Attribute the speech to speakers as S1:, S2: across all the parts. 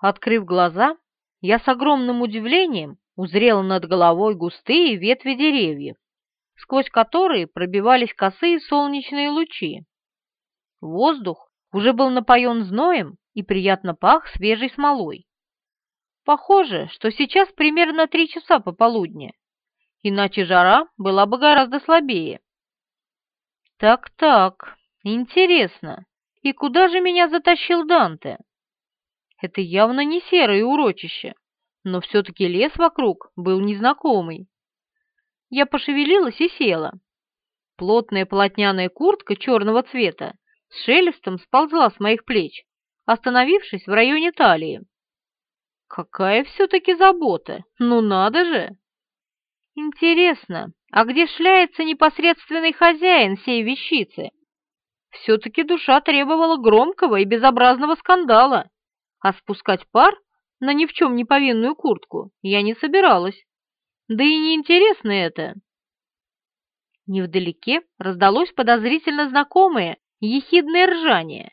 S1: Открыв глаза, я с огромным удивлением узрела над головой густые ветви деревьев, сквозь которые пробивались косые солнечные лучи. Воздух уже был напоен зноем и приятно пах свежей смолой. Похоже, что сейчас примерно три часа пополудня, иначе жара была бы гораздо слабее. Так-так, интересно, и куда же меня затащил Данте? Это явно не серое урочище, но все-таки лес вокруг был незнакомый. Я пошевелилась и села. Плотная полотняная куртка черного цвета с шелестом сползла с моих плеч, остановившись в районе талии. Какая все-таки забота! Ну надо же! Интересно, а где шляется непосредственный хозяин сей вещицы? Все-таки душа требовала громкого и безобразного скандала, а спускать пар на ни в чем не повинную куртку я не собиралась. Да и неинтересно это. Невдалеке раздалось подозрительно знакомое ехидное ржание,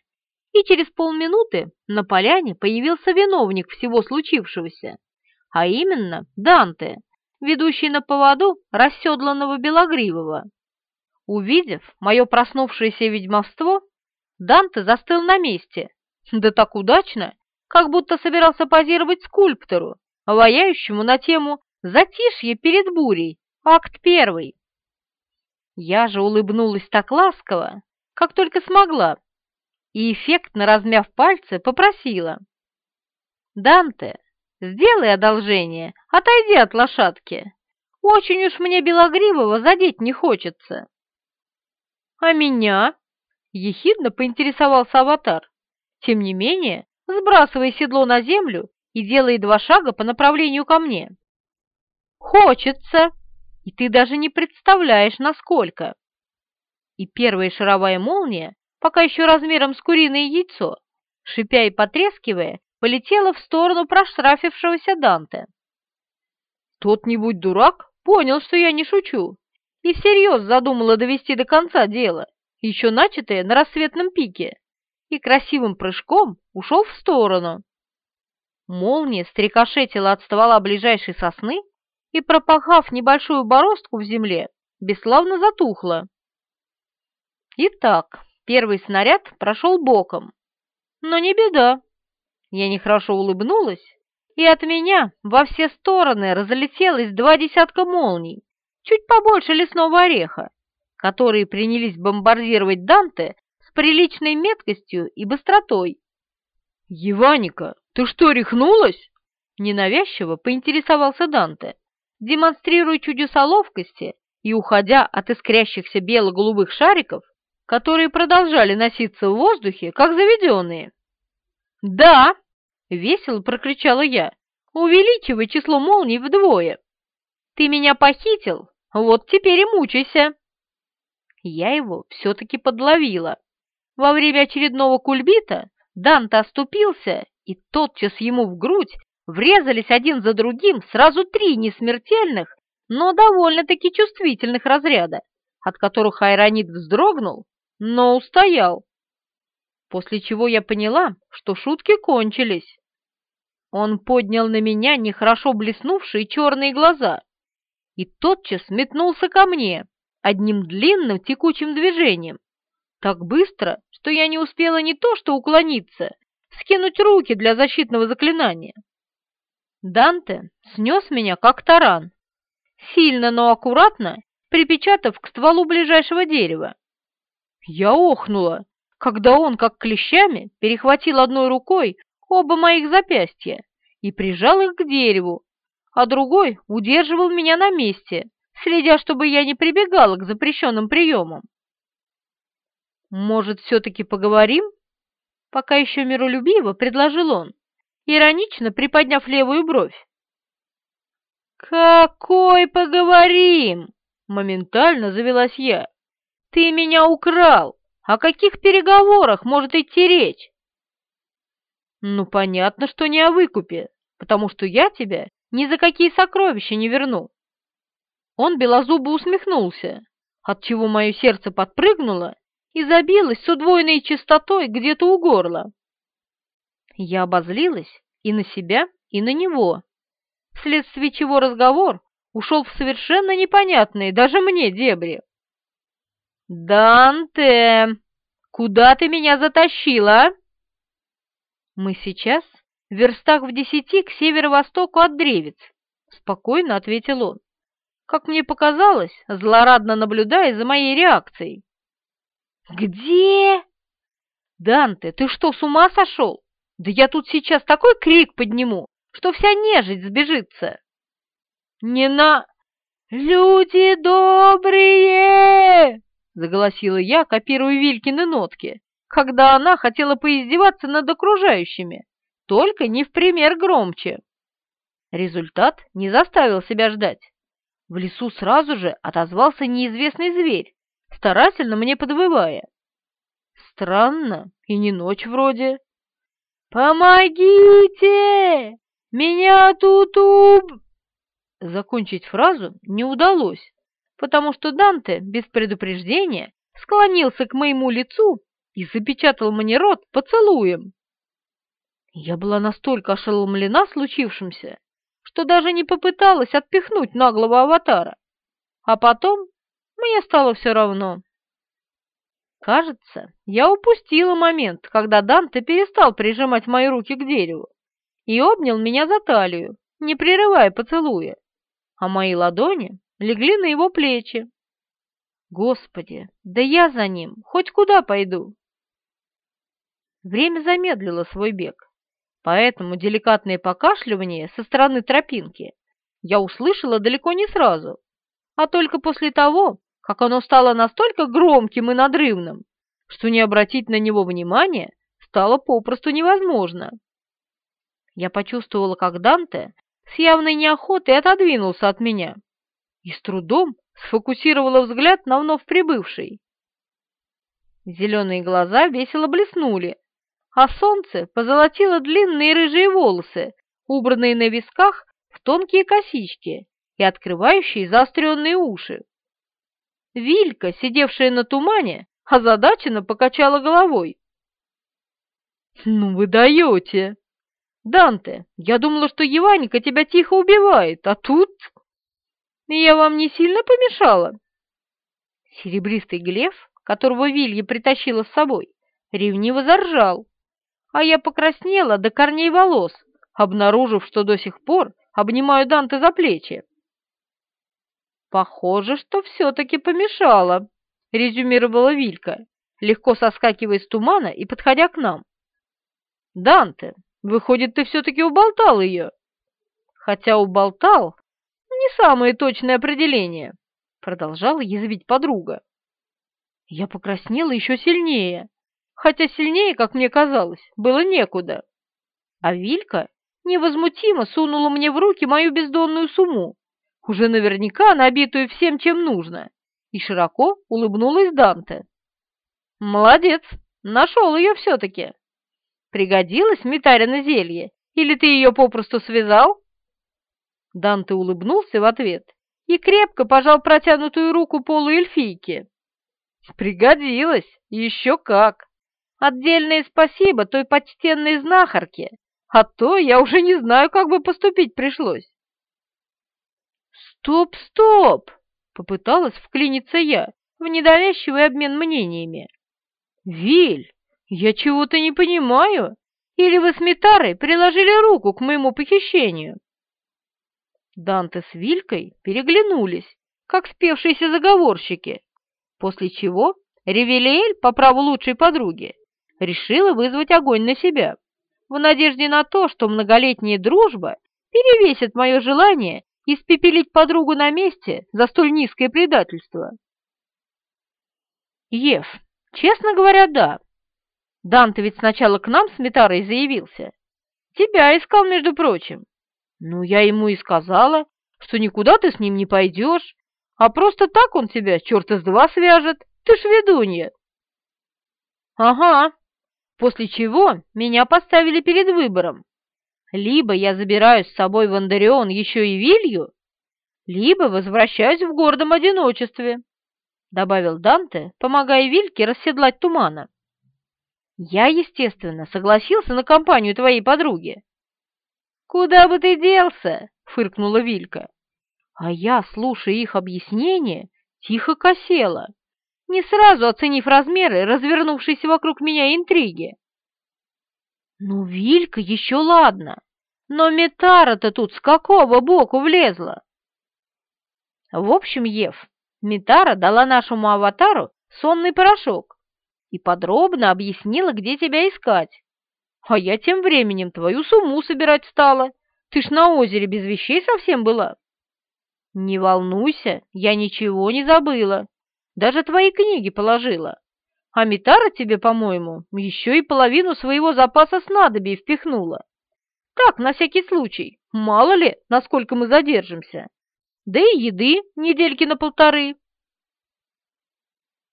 S1: и через полминуты на поляне появился виновник всего случившегося, а именно Данте, ведущий на поводу расседланного Белогривого. Увидев мое проснувшееся ведьмовство, Данте застыл на месте, да так удачно, как будто собирался позировать скульптору, ваяющему на тему «Затишье перед бурей», акт первый. Я же улыбнулась так ласково, как только смогла, и, эффектно размяв пальцы, попросила. «Данте, сделай одолжение, отойди от лошадки. Очень уж мне Белогривого задеть не хочется». «А меня?» — ехидно поинтересовался аватар. Тем не менее, сбрасывая седло на землю и делая два шага по направлению ко мне. «Хочется, и ты даже не представляешь, насколько!» И первая шаровая молния, пока еще размером с куриное яйцо, шипя и потрескивая, полетела в сторону проштрафившегося Данте. Тот, не будь дурак, понял, что я не шучу, и всерьез задумала довести до конца дело, еще начатое на рассветном пике и красивым прыжком ушел в сторону. Молния стрекошетила от ствола ближайшей сосны и, пропахав небольшую бороздку в земле, бесславно затухла. Итак, первый снаряд прошел боком. Но не беда. Я нехорошо улыбнулась, и от меня во все стороны разлетелось два десятка молний, чуть побольше лесного ореха, которые принялись бомбардировать Данте приличной меткостью и быстротой. «Еваника, ты что, рехнулась?» Ненавязчиво поинтересовался Данте, демонстрируя чудеса ловкости и уходя от искрящихся бело-голубых шариков, которые продолжали носиться в воздухе, как заведенные. «Да!» — весело прокричала я, увеличивая число молний вдвое. «Ты меня похитил? Вот теперь и мучайся!» Я его все-таки подловила. Во время очередного кульбита Данте оступился, и тотчас ему в грудь врезались один за другим сразу три несмертельных, но довольно-таки чувствительных разряда, от которых Айронит вздрогнул, но устоял. После чего я поняла, что шутки кончились. Он поднял на меня нехорошо блеснувшие черные глаза и тотчас метнулся ко мне одним длинным текучим движением, так быстро, что я не успела не то что уклониться, скинуть руки для защитного заклинания. Данте снес меня как таран, сильно, но аккуратно припечатав к стволу ближайшего дерева. Я охнула, когда он, как клещами, перехватил одной рукой оба моих запястья и прижал их к дереву, а другой удерживал меня на месте, следя, чтобы я не прибегала к запрещенным приемам. «Может, все-таки поговорим?» Пока еще миролюбиво предложил он, иронично приподняв левую бровь. «Какой поговорим?» — моментально завелась я. «Ты меня украл! О каких переговорах может идти речь?» «Ну, понятно, что не о выкупе, потому что я тебя ни за какие сокровища не верну». Он белозубо усмехнулся, отчего мое сердце подпрыгнуло и забилась с удвоенной частотой где-то у горла. Я обозлилась и на себя, и на него, вследствие чего разговор ушел в совершенно непонятные даже мне дебри. «Данте, куда ты меня затащила?» «Мы сейчас в верстах в десяти к северо-востоку от Древец», — спокойно ответил он. Как мне показалось, злорадно наблюдая за моей реакцией. «Где?» «Данте, ты что, с ума сошел? Да я тут сейчас такой крик подниму, что вся нежить сбежится!» «Не на... Люди добрые!» — заголосила я, копируя Вилькины нотки, когда она хотела поиздеваться над окружающими, только не в пример громче. Результат не заставил себя ждать. В лесу сразу же отозвался неизвестный зверь, старательно мне подвывая. Странно, и не ночь вроде. «Помогите! Меня тут уб...» Закончить фразу не удалось, потому что Данте без предупреждения склонился к моему лицу и запечатал мне рот поцелуем. Я была настолько ошеломлена случившимся, что даже не попыталась отпихнуть наглого аватара. А потом мне стало все равно. Кажется, я упустила момент, когда Данте перестал прижимать мои руки к дереву и обнял меня за талию, не прерывая поцелуя, а мои ладони легли на его плечи. Господи, да я за ним хоть куда пойду. Время замедлило свой бег поэтому деликатное покашливание со стороны тропинки я услышала далеко не сразу, а только после того, как оно стало настолько громким и надрывным, что не обратить на него внимания стало попросту невозможно. Я почувствовала, как Данте с явной неохотой отодвинулся от меня и с трудом сфокусировала взгляд на вновь прибывший. Зеленые глаза весело блеснули, а солнце позолотило длинные рыжие волосы, убранные на висках в тонкие косички и открывающие заостренные уши. Вилька, сидевшая на тумане, озадаченно покачала головой. «Ну вы даете! Данте, я думала, что Еваника тебя тихо убивает, а тут...» «Я вам не сильно помешала?» Серебристый глеф, которого Вилья притащила с собой, ревниво заржал, а я покраснела до корней волос, обнаружив, что до сих пор обнимаю Данте за плечи. «Похоже, что все-таки помешало», — резюмировала Вилька, легко соскакивая с тумана и подходя к нам. «Данте, выходит, ты все-таки уболтал ее?» «Хотя уболтал — не самое точное определение», — продолжала язвить подруга. Я покраснела еще сильнее, хотя сильнее, как мне казалось, было некуда. А Вилька невозмутимо сунула мне в руки мою бездонную сумму, уже наверняка набитую всем, чем нужно, и широко улыбнулась Данте. «Молодец, нашел ее все-таки. Пригодилось Митарина зелье, или ты ее попросту связал?» Данте улыбнулся в ответ и крепко пожал протянутую руку полуэльфийки. «Пригодилось, еще как!» Отдельное спасибо той почтенной знахарке, а то я уже не знаю, как бы поступить пришлось. «Стоп, стоп!» — попыталась вклиниться я в недовязчивый обмен мнениями. «Виль, я чего-то не понимаю. Или вы с Митарой приложили руку к моему похищению?» Данте с Вилькой переглянулись, как спевшиеся заговорщики, после чего Ревелиэль, по праву лучшей подруги, решила вызвать огонь на себя, в надежде на то, что многолетняя дружба перевесит мое желание испепелить подругу на месте за столь низкое предательство. Ев, честно говоря, да. Данте ведь сначала к нам с Метарой заявился. Тебя искал, между прочим. Ну, я ему и сказала, что никуда ты с ним не пойдешь, а просто так он тебя черта с два свяжет, ты ж ведунья. Ага, после чего меня поставили перед выбором. Либо я забираю с собой в Андарион еще и Вилью, либо возвращаюсь в гордом одиночестве, — добавил Данте, помогая Вильке расседлать тумана. Я, естественно, согласился на компанию твоей подруги. «Куда бы ты делся?» — фыркнула Вилька. А я, слушая их объяснение, тихо косела, не сразу оценив размеры развернувшейся вокруг меня интриги. Ну, Вилька еще ладно, но Метара-то тут с какого боку влезла? В общем, Ев, Метара дала нашему аватару сонный порошок и подробно объяснила, где тебя искать. А я тем временем твою сумму собирать стала. Ты ж на озере без вещей совсем была. Не волнуйся, я ничего не забыла. Даже твои книги положила. А Митара тебе, по-моему, еще и половину своего запаса снадобий впихнула. Так, на всякий случай, мало ли, насколько мы задержимся. Да и еды недельки на полторы.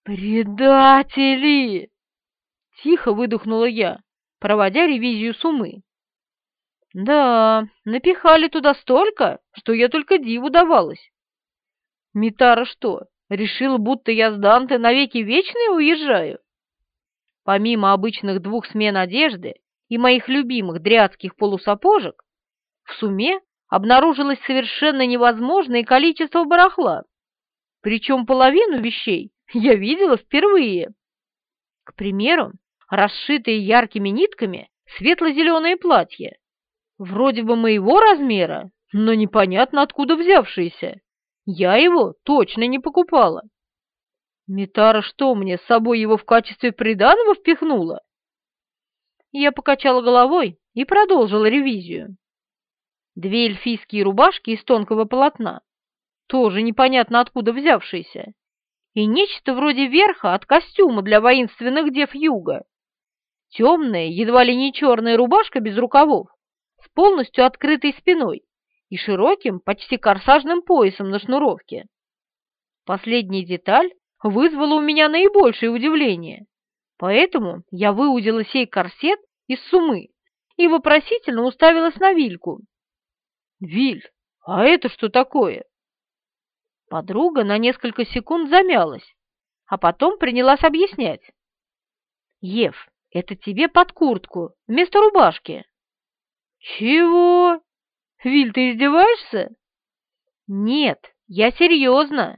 S1: «Предатели!» — тихо выдохнула я, проводя ревизию суммы. «Да, напихали туда столько, что я только диву давалась. Митара что, решила, будто я с Данте навеки вечные уезжаю?» Помимо обычных двух смен одежды и моих любимых дрядских полусапожек, в сумме обнаружилось совершенно невозможное количество барахла, причем половину вещей я видела впервые. К примеру, расшитые яркими нитками светло-зеленое платье, вроде бы моего размера, но непонятно откуда взявшееся. Я его точно не покупала. Митара что, мне с собой его в качестве приданого впихнула? Я покачала головой и продолжила ревизию. Две эльфийские рубашки из тонкого полотна, тоже непонятно откуда взявшиеся, и нечто вроде верха от костюма для воинственных дев юга. Темная, едва ли не черная рубашка без рукавов, с полностью открытой спиной и широким, почти корсажным поясом на шнуровке. Последняя деталь вызвала у меня наибольшее удивление, поэтому я выудила сей корсет из сумы и вопросительно уставилась на Вильку. «Виль, а это что такое?» Подруга на несколько секунд замялась, а потом принялась объяснять. «Ев, это тебе под куртку, вместо рубашки». «Чего? Виль, ты издеваешься?» «Нет, я серьезно.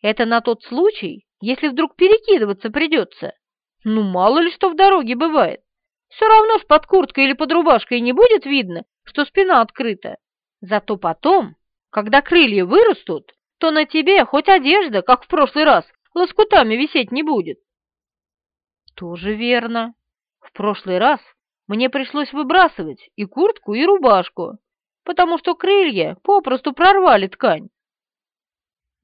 S1: Это на тот случай, если вдруг перекидываться придется. Ну, мало ли что в дороге бывает. Все равно ж под курткой или под рубашкой не будет видно, что спина открыта. Зато потом, когда крылья вырастут, то на тебе хоть одежда, как в прошлый раз, лоскутами висеть не будет. Тоже верно. В прошлый раз мне пришлось выбрасывать и куртку, и рубашку, потому что крылья попросту прорвали ткань.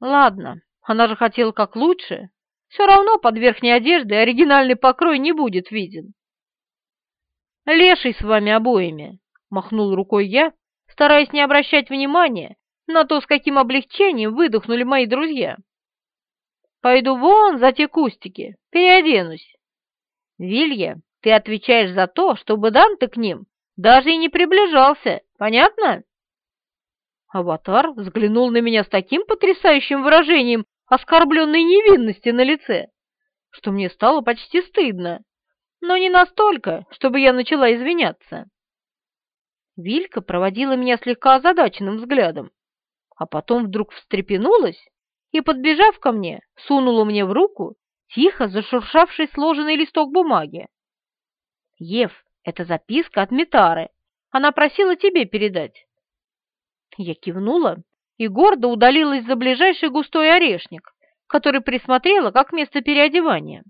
S1: Ладно, она же хотела как лучше. Все равно под верхней одеждой оригинальный покрой не будет виден. «Леший с вами обоими!» — махнул рукой я, стараясь не обращать внимания на то, с каким облегчением выдохнули мои друзья. «Пойду вон за те кустики, переоденусь. Вилья, ты отвечаешь за то, чтобы Данте к ним даже и не приближался, понятно?» Аватар взглянул на меня с таким потрясающим выражением оскорбленной невинности на лице, что мне стало почти стыдно, но не настолько, чтобы я начала извиняться. Вилька проводила меня слегка озадаченным взглядом, а потом вдруг встрепенулась и, подбежав ко мне, сунула мне в руку тихо зашуршавший сложенный листок бумаги. «Ев, это записка от Митары. Она просила тебе передать». Я кивнула и гордо удалилась за ближайший густой орешник, который присмотрела как место переодевания.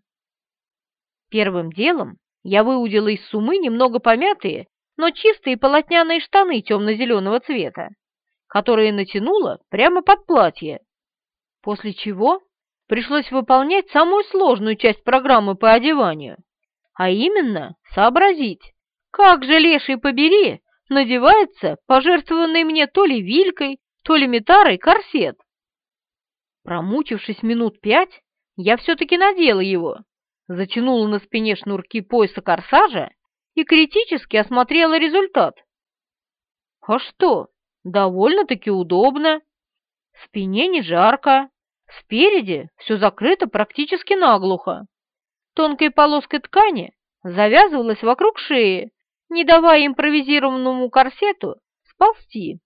S1: Первым делом я выудила из сумы немного помятые, но чистые полотняные штаны темно-зеленого цвета которые натянула прямо под платье, после чего пришлось выполнять самую сложную часть программы по одеванию, а именно сообразить, как же, леший побери, надевается пожертвованный мне то ли вилькой, то ли метарой корсет. Промучившись минут пять, я все-таки надела его, затянула на спине шнурки пояса корсажа и критически осмотрела результат. А что, довольно-таки удобно. Спине не жарко, спереди все закрыто практически наглухо. Тонкой полоской ткани завязывалась вокруг шеи, не давая импровизированному корсету сползти,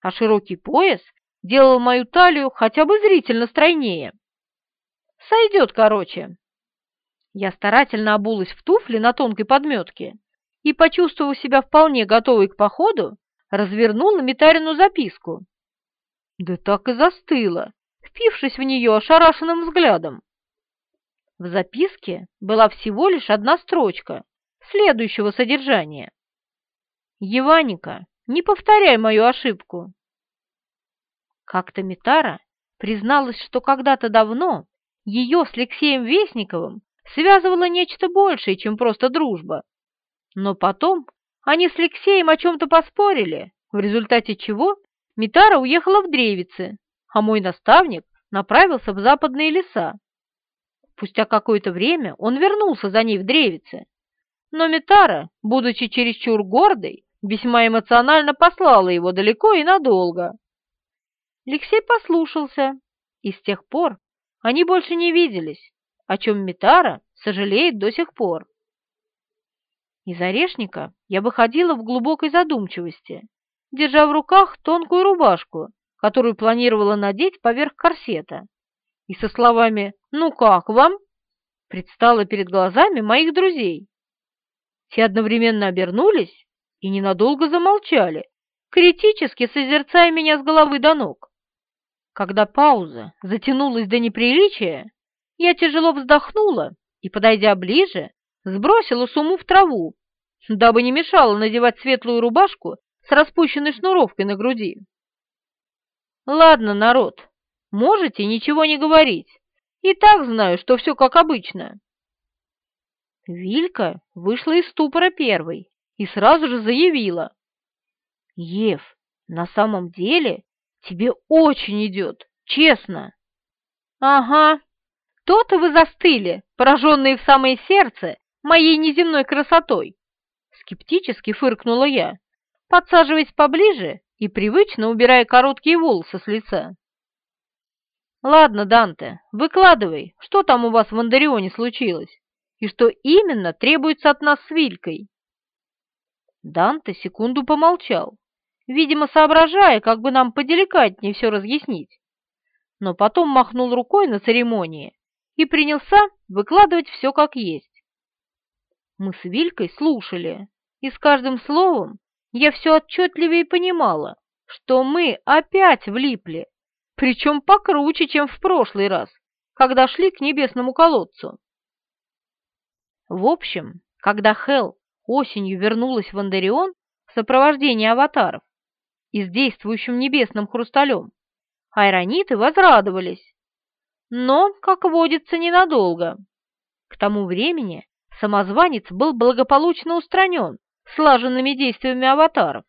S1: а широкий пояс делал мою талию хотя бы зрительно стройнее. Сойдет, короче. Я старательно обулась в туфли на тонкой подметке и, почувствовав себя вполне готовой к походу, развернула Митарину записку. Да так и застыла, впившись в нее ошарашенным взглядом. В записке была всего лишь одна строчка следующего содержания. «Еваника, не повторяй мою ошибку». Как-то Митара призналась, что когда-то давно ее с Алексеем Вестниковым связывало нечто большее, чем просто дружба. Но потом они с Алексеем о чем-то поспорили, в результате чего Митара уехала в Древицы, а мой наставник направился в западные леса. Спустя какое-то время он вернулся за ней в Древице, но Митара, будучи чересчур гордой, весьма эмоционально послала его далеко и надолго. Алексей послушался, и с тех пор они больше не виделись, о чем Митара сожалеет до сих пор. Из орешника я выходила в глубокой задумчивости, держа в руках тонкую рубашку, которую планировала надеть поверх корсета, и со словами «Ну как вам?» предстала перед глазами моих друзей. Те одновременно обернулись и ненадолго замолчали, критически созерцая меня с головы до ног. Когда пауза затянулась до неприличия, я тяжело вздохнула и, подойдя ближе, сбросила сумму в траву, дабы не мешало надевать светлую рубашку с распущенной шнуровкой на груди. «Ладно, народ, можете ничего не говорить. И так знаю, что все как обычно». Вилька вышла из ступора первой и сразу же заявила. «Ев, на самом деле тебе очень идет, честно». «Ага, то-то вы застыли, пораженные в самое сердце моей неземной красотой!» Скептически фыркнула я, подсаживаясь поближе и привычно убирая короткие волосы с лица. «Ладно, Данте, выкладывай, что там у вас в Андарионе случилось, и что именно требуется от нас с Вилькой?» Данте секунду помолчал, видимо, соображая, как бы нам поделикатнее все разъяснить, но потом махнул рукой на церемонии и принялся выкладывать все как есть. Мы с Вилькой слушали, и с каждым словом я все отчетливее понимала, что мы опять влипли, причем покруче, чем в прошлый раз, когда шли к небесному колодцу. В общем, когда Хел осенью вернулась в Андарион в сопровождении аватаров и с действующим небесным хрусталем, айрониты возрадовались, но, как водится, ненадолго. К тому времени самозванец был благополучно устранен слаженными действиями аватаров,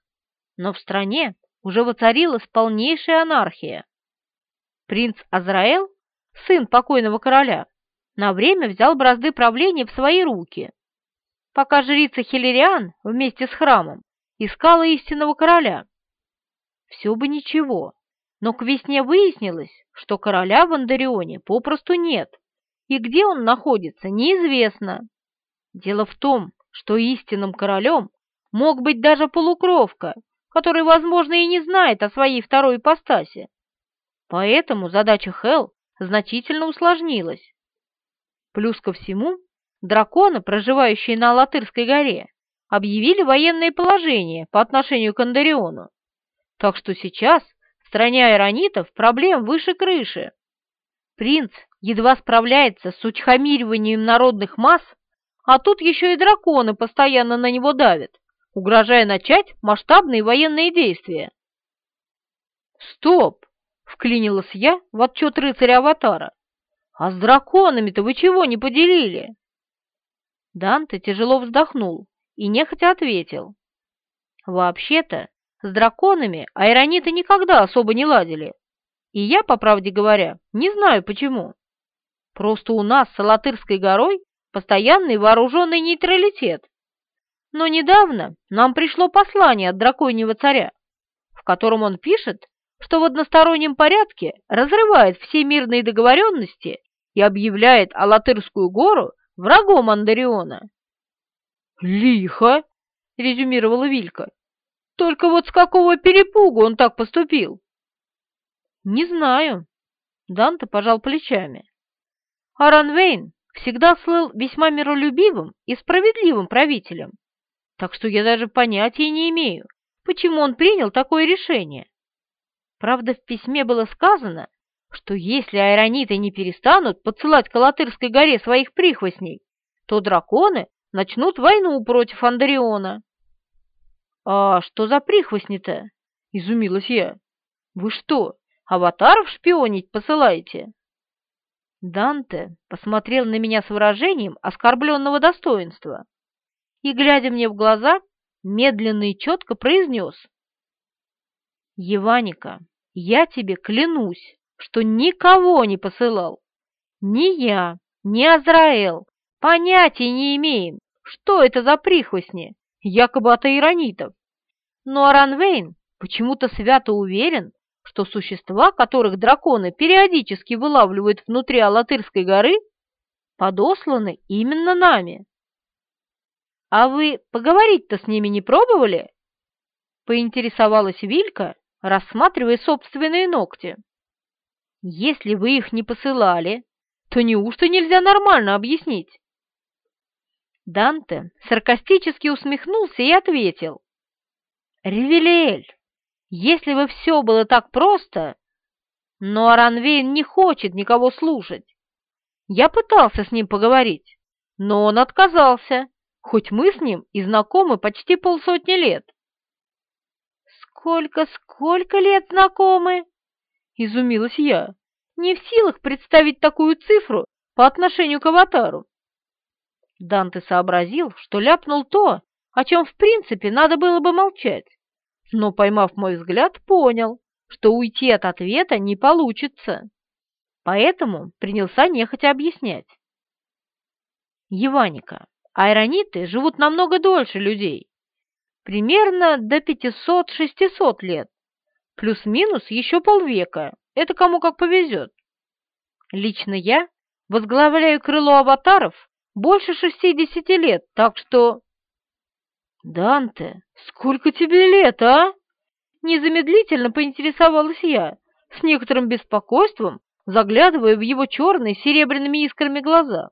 S1: но в стране уже воцарилась полнейшая анархия. Принц Азраэл, сын покойного короля, на время взял бразды правления в свои руки, пока жрица Хилериан вместе с храмом искала истинного короля. Все бы ничего, но к весне выяснилось, что короля в Андарионе попросту нет, и где он находится, неизвестно. Дело в том, что истинным королем мог быть даже полукровка, который, возможно, и не знает о своей второй ипостаси. Поэтому задача Хел значительно усложнилась. Плюс ко всему, драконы, проживающие на Алатырской горе, объявили военное положение по отношению к Андариону, так что сейчас стране айронитов проблем выше крыши. Принц едва справляется с утихомириванием народных масс, а тут еще и драконы постоянно на него давят, угрожая начать масштабные военные действия. «Стоп!» — вклинилась я в отчет рыцаря-аватара. «А с драконами-то вы чего не поделили?» Данте тяжело вздохнул и нехотя ответил. «Вообще-то с драконами айрониты никогда особо не ладили. И я, по правде говоря, не знаю почему. Просто у нас с Алатырской горой постоянный вооруженный нейтралитет. Но недавно нам пришло послание от драконьего царя, в котором он пишет, что в одностороннем порядке разрывает все мирные договоренности и объявляет Алатырскую гору врагом Андариона. «Лихо!» — резюмировала Вилька. Только вот с какого перепугу он так поступил? Не знаю. Данте пожал плечами. Аран Вейн всегда слыл весьма миролюбивым и справедливым правителем, так что я даже понятия не имею, почему он принял такое решение. Правда, в письме было сказано, что если айрониты не перестанут подсылать к горе своих прихвостней, то драконы начнут войну против Андариона. «А что за прихвостни-то?» — изумилась я. «Вы что, аватаров шпионить посылаете?» Данте посмотрел на меня с выражением оскорбленного достоинства и, глядя мне в глаза, медленно и четко произнес. «Еваника, я тебе клянусь, что никого не посылал. Ни я, ни Азраэл понятия не имеем, что это за прихвостни, якобы от иронитов. Но Аранвейн почему-то свято уверен, что существа, которых драконы периодически вылавливают внутри Алатырской горы, подосланы именно нами. «А вы поговорить-то с ними не пробовали?» Поинтересовалась Вилька, рассматривая собственные ногти. «Если вы их не посылали, то неужто нельзя нормально объяснить?» Данте саркастически усмехнулся и ответил. «Ревелиэль, если бы все было так просто, но Аранвейн не хочет никого слушать. Я пытался с ним поговорить, но он отказался, хоть мы с ним и знакомы почти полсотни лет. «Сколько, сколько лет знакомы?» — изумилась я, не в силах представить такую цифру по отношению к аватару. Данте сообразил, что ляпнул то, о чем в принципе надо было бы молчать но, поймав мой взгляд, понял, что уйти от ответа не получится. Поэтому принялся нехотя объяснять. Еваника, айрониты живут намного дольше людей. Примерно до 500-600 лет. Плюс-минус еще полвека. Это кому как повезет. Лично я возглавляю крыло аватаров больше 60 лет, так что «Данте, сколько тебе лет, а?» Незамедлительно поинтересовалась я, с некоторым беспокойством, заглядывая в его черные серебряными искрами глаза.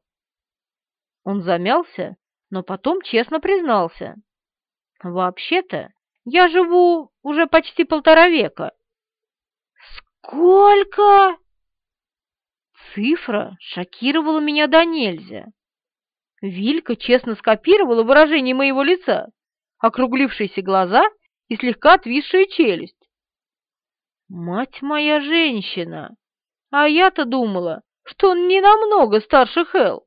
S1: Он замялся, но потом честно признался. «Вообще-то я живу уже почти полтора века». «Сколько?» Цифра шокировала меня до нельзя. Вилька честно скопировала выражение моего лица округлившиеся глаза и слегка отвисшая челюсть. «Мать моя женщина! А я-то думала, что он не намного старше Хел.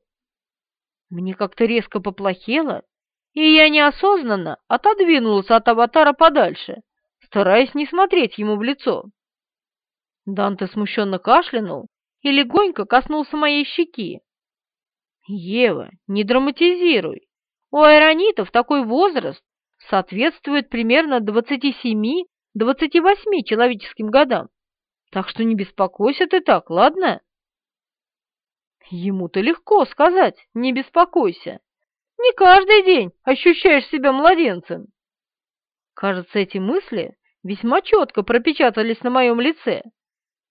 S1: Мне как-то резко поплохело, и я неосознанно отодвинулась от аватара подальше, стараясь не смотреть ему в лицо. Данте смущенно кашлянул и легонько коснулся моей щеки. «Ева, не драматизируй. У айронитов такой возраст соответствует примерно 27-28 человеческим годам. Так что не беспокойся ты так, ладно? Ему-то легко сказать «не беспокойся». Не каждый день ощущаешь себя младенцем. Кажется, эти мысли весьма четко пропечатались на моем лице,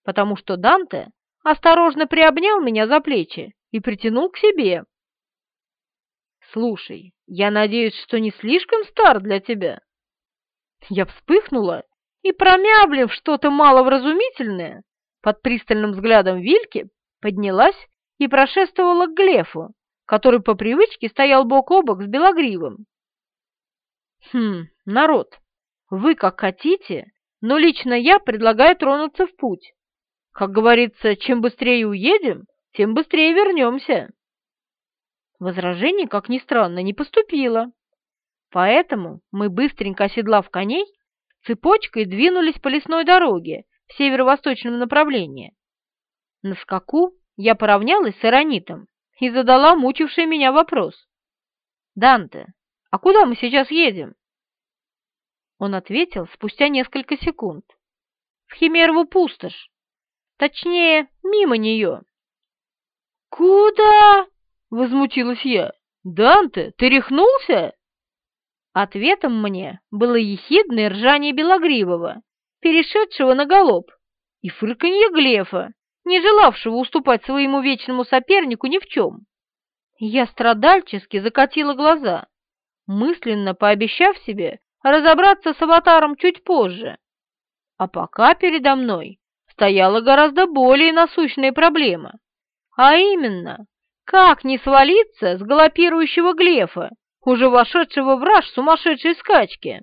S1: потому что Данте осторожно приобнял меня за плечи и притянул к себе. «Слушай, я надеюсь, что не слишком стар для тебя?» Я вспыхнула и, промямлив что-то маловразумительное, под пристальным взглядом Вильки поднялась и прошествовала к Глефу, который по привычке стоял бок о бок с Белогривым. «Хм, народ, вы как хотите, но лично я предлагаю тронуться в путь. Как говорится, чем быстрее уедем, тем быстрее вернемся». Возражений, как ни странно, не поступило. Поэтому мы, быстренько оседлав коней, цепочкой двинулись по лесной дороге в северо-восточном направлении. На скаку я поравнялась с Иронитом и задала мучивший меня вопрос. «Данте, а куда мы сейчас едем?» Он ответил спустя несколько секунд. «В Химерову пустошь. Точнее, мимо нее». «Куда?» — возмутилась я. «Данте, ты рехнулся?» Ответом мне было ехидное ржание Белогривого, перешедшего на галоп, и фырканье Глефа, не желавшего уступать своему вечному сопернику ни в чем. Я страдальчески закатила глаза, мысленно пообещав себе разобраться с аватаром чуть позже. А пока передо мной стояла гораздо более насущная проблема, а именно, как не свалиться с галопирующего Глефа, уже вошедшего в раж сумасшедшей скачки.